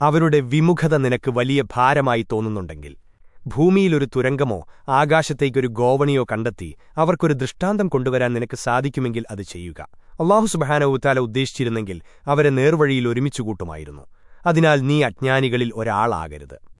അവരുടെ വിമുഖത നിനക്ക് വലിയ ഭാരമായി തോന്നുന്നുണ്ടെങ്കിൽ ഭൂമിയിലൊരു തുരങ്കമോ ആകാശത്തേക്കൊരു ഗോവണിയോ കണ്ടെത്തി അവർക്കൊരു ദൃഷ്ടാന്തം കൊണ്ടുവരാൻ നിനക്ക് സാധിക്കുമെങ്കിൽ അത് ചെയ്യുക. അള്ളാഹു സുബഹാനവുത്താല ഉദ്ദേശിച്ചിരുന്നെങ്കിൽ അവരെ നേർവഴിയിൽ ഒരുമിച്ചുകൂട്ടുമായിരുന്നു അതിനാൽ നീ അജ്ഞാനികളിൽ ഒരാളാകരുത്.